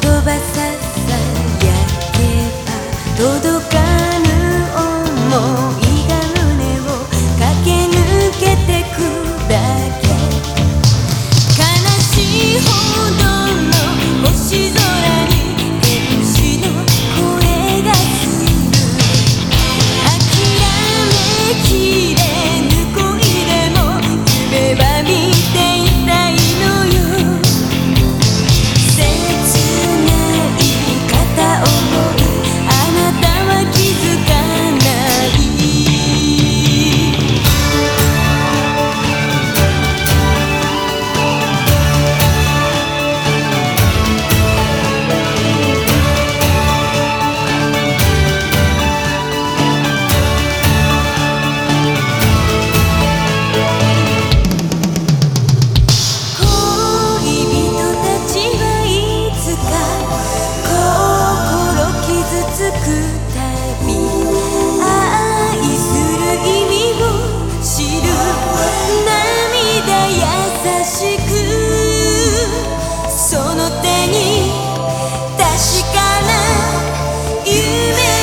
飛ばすしくその手に確かな夢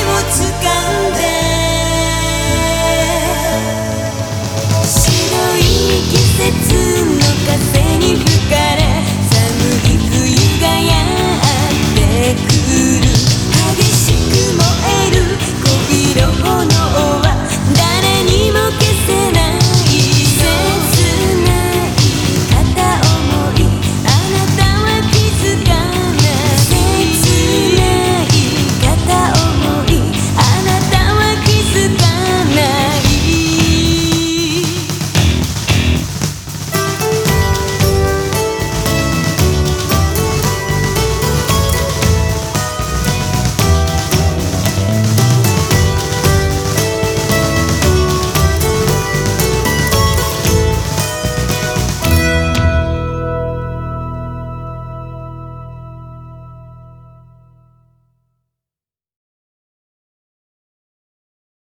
をつかんで。白い季節の風